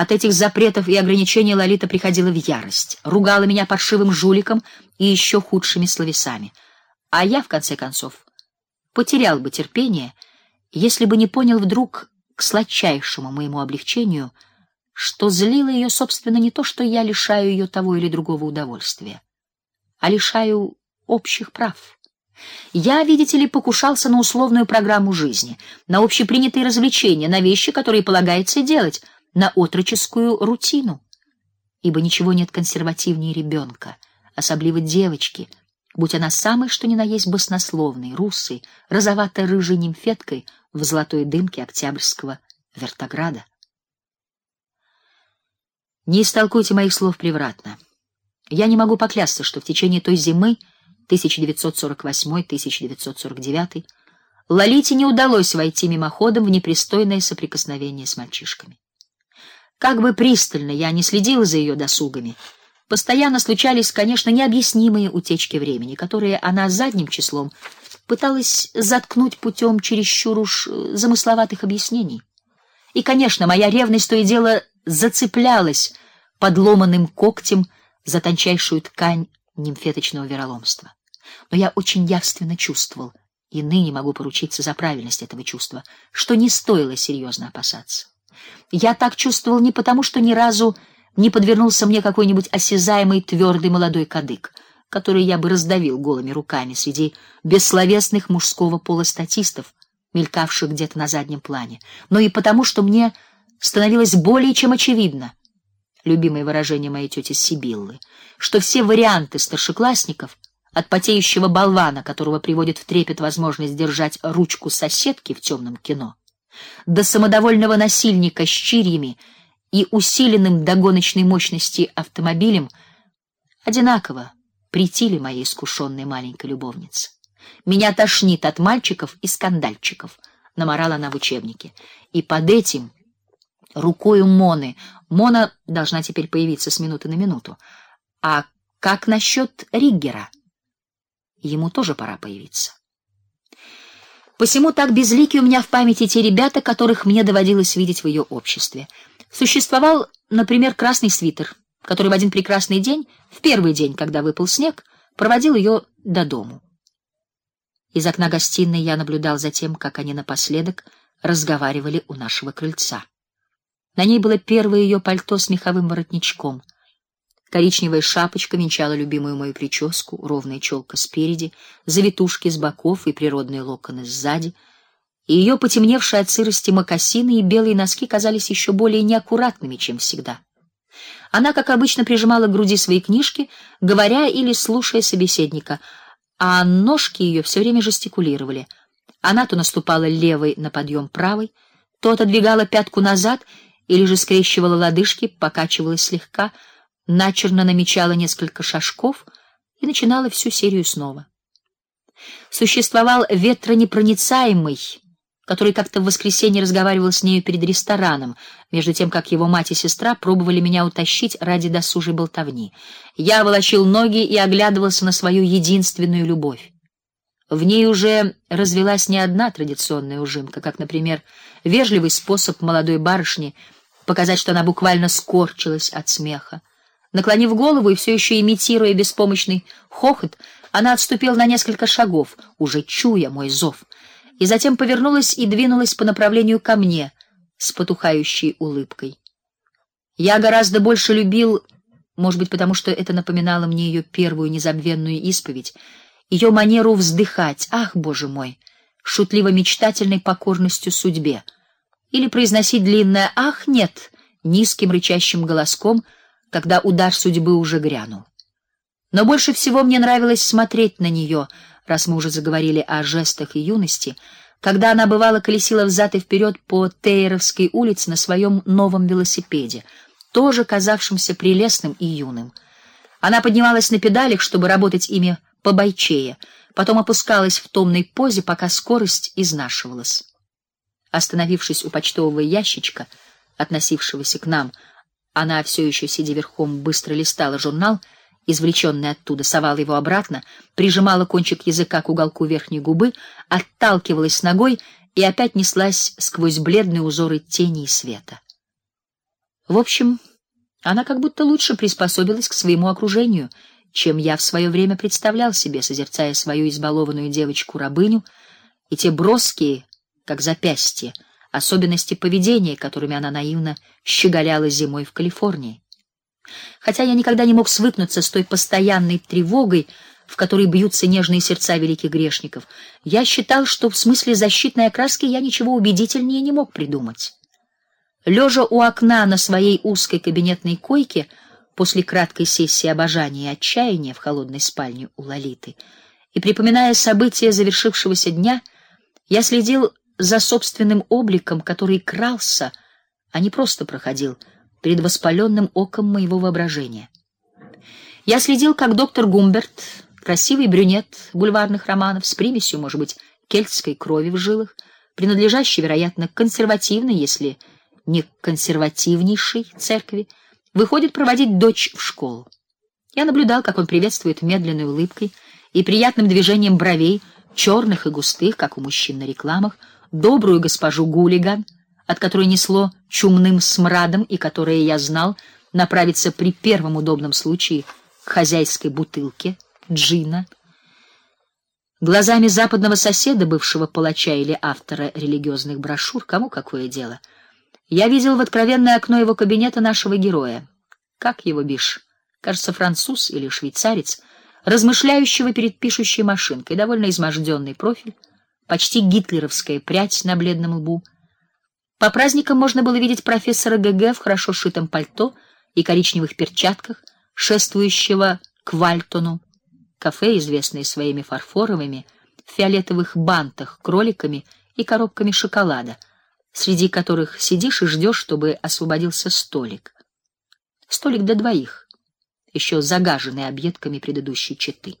От этих запретов и ограничений Лолита приходила в ярость, ругала меня паршивым жуликом и еще худшими словесами. А я в конце концов потерял бы терпение, если бы не понял вдруг к сладчайшему моему облегчению, что злило ее собственно не то, что я лишаю ее того или другого удовольствия, а лишаю общих прав. Я, видите ли, покушался на условную программу жизни, на общепринятые развлечения, на вещи, которые полагается делать, на отроческую рутину. Ибо ничего нет консервативнее ребенка, особливо девочки, будь она самой что ни на есть баснословной, русой, розовато-рыжей нимфеткой в золотой дымке октябрьского вертограда. Не истолкуйте моих слов превратно. Я не могу поклясться, что в течение той зимы 1948-1949 Лолите не удалось войти мимоходом в непристойное соприкосновение с мальчишками. Как бы пристально я ни следила за ее досугами, постоянно случались, конечно, необъяснимые утечки времени, которые она задним числом пыталась заткнуть путем чересчур уж э, замысловатых объяснений. И, конечно, моя ревность то и дело зацеплялась подломанным когтем за тончайшую ткань нимфеточного вероломства но я очень явственно чувствовал, и ныне могу поручиться за правильность этого чувства, что не стоило серьезно опасаться. Я так чувствовал не потому, что ни разу не подвернулся мне какой-нибудь осязаемый твердый молодой кадык, который я бы раздавил голыми руками среди бессловесных мужского пола статистов, мелькавших где-то на заднем плане, но и потому, что мне становилось более чем очевидно, любимое выражение моей тети Сибиллы, что все варианты старшеклассников от потеющего болвана, которого приводит в трепет возможность держать ручку соседки в темном кино, до самодовольного насильника с чирьями и усиленным до гоночной мощности автомобилем, одинаково притили моей искушенной маленькой любовнице. Меня тошнит от мальчиков и скандальчиков, наморала она в учебнике. И под этим рукою Моны, Мона должна теперь появиться с минуты на минуту. А как насчет Риггера? Ему тоже пора появиться. Посему так безлики у меня в памяти те ребята, которых мне доводилось видеть в ее обществе. Существовал, например, красный свитер, который в один прекрасный день, в первый день, когда выпал снег, проводил ее до дому. Из окна гостиной я наблюдал за тем, как они напоследок разговаривали у нашего крыльца. На ней было первое ее пальто с меховым воротничком — Коричневая шапочка венчала любимую мою прическу, ровная челка спереди, завитушки с боков и природные локоны сзади. И ее потемневшие от сырости мокасины и белые носки казались еще более неаккуратными, чем всегда. Она, как обычно, прижимала к груди свои книжки, говоря или слушая собеседника, а ножки ее все время жестикулировали. Она то наступала левой на подъем правой, то отодвигала пятку назад или же скрещивала лодыжки, покачивалась слегка — начерно намечала несколько шажков и начинала всю серию снова. Существовал ветронепроницаемый, который как-то в воскресенье разговаривал с нею перед рестораном, между тем как его мать и сестра пробовали меня утащить ради досужей болтовни. Я волочил ноги и оглядывался на свою единственную любовь. В ней уже развелась не одна традиционная ужимка, как, например, вежливый способ молодой барышни показать, что она буквально скорчилась от смеха. Наклонив голову и все еще имитируя беспомощный хохот, она отступила на несколько шагов, уже чуя мой зов, и затем повернулась и двинулась по направлению ко мне с потухающей улыбкой. Я гораздо больше любил, может быть, потому что это напоминало мне ее первую незабвенную исповедь, ее манеру вздыхать: "Ах, Боже мой!" шутливо-мечтательной покорностью судьбе, или произносить длинное "Ах, нет!" низким рычащим голоском когда удар судьбы уже грянул. Но больше всего мне нравилось смотреть на нее, раз мы уже заговорили о жестах и юности, когда она бывало колесила взад и вперед по Тейровской улице на своем новом велосипеде, тоже казавшемся прелестным и юным. Она поднималась на педалях, чтобы работать ими по бойчее, потом опускалась в томной позе, пока скорость изнашивалась. Остановившись у почтового ящичка, относившегося к нам, она все еще сидя верхом быстро листала журнал, извлеченный оттуда, совала его обратно, прижимала кончик языка к уголку верхней губы, отталкивалась ногой и опять неслась сквозь бледные узоры тени и света. В общем, она как будто лучше приспособилась к своему окружению, чем я в свое время представлял себе, созерцая свою избалованную девочку-рабыню и те броские, как запястье, особенности поведения, которыми она наивно щеголяла зимой в Калифорнии. Хотя я никогда не мог свыкнуться с той постоянной тревогой, в которой бьются нежные сердца великих грешников, я считал, что в смысле защитной окраски я ничего убедительнее не мог придумать. Лежа у окна на своей узкой кабинетной койке после краткой сессии обожания и отчаяния в холодной спальне у Лолиты и припоминая события завершившегося дня, я следил за собственным обликом, который крался, а не просто проходил перед воспаленным оком моего воображения. Я следил, как доктор Гумберт, красивый брюнет бульварных романов с примесью, может быть, кельтской крови в жилах, принадлежащий, вероятно, консервативной, если не консервативнейшей церкви, выходит проводить дочь в школу. Я наблюдал, как он приветствует медленной улыбкой и приятным движением бровей, черных и густых, как у мужчин на рекламах, добрую госпожу Гулиган, от которой несло чумным смрадом и которая, я знал, направится при первом удобном случае к хозяйской бутылке джина. Глазами западного соседа, бывшего палача или автора религиозных брошюр, кому какое дело? Я видел в откровенное окно его кабинета нашего героя. Как его бишь? Кажется, француз или швейцарец, размышляющего перед пишущей машинкой, довольно изможденный профиль почти гитлеровская прядь на бледном лбу. По праздникам можно было видеть профессора ГГ в хорошо сшитом пальто и коричневых перчатках, шествующего к Вальтону. Кафе, известное своими фарфоровыми фиолетовых бантах, кроликами и коробками шоколада, среди которых сидишь и ждешь, чтобы освободился столик. Столик для двоих, еще загаженный объедками предыдущей четы.